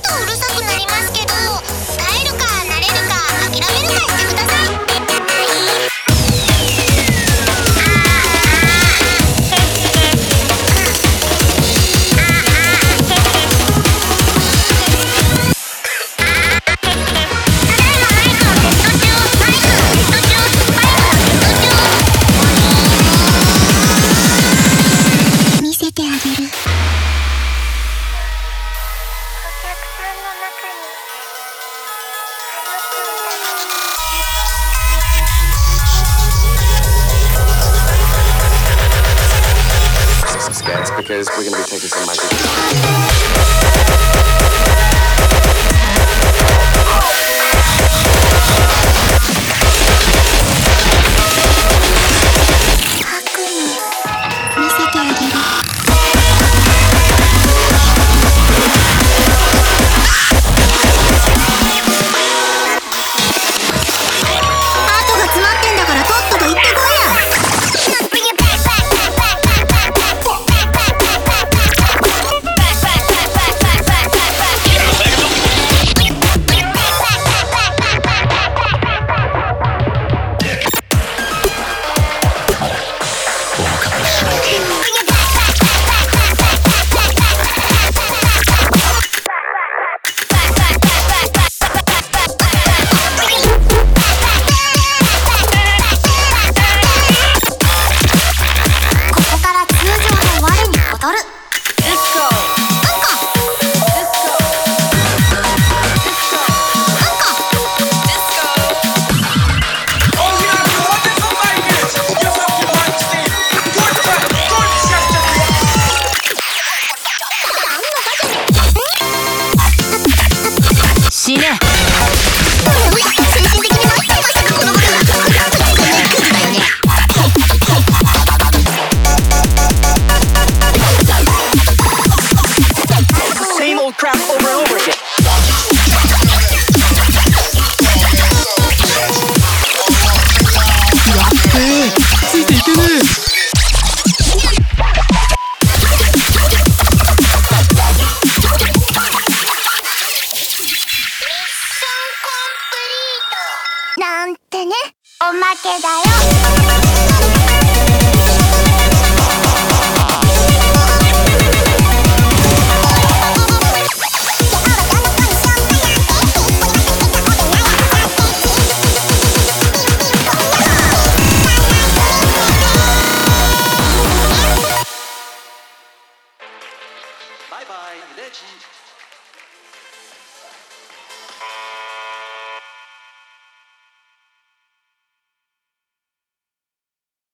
とうるさ because we're gonna be taking some magic. てねおまけだよバイバイ、レジ。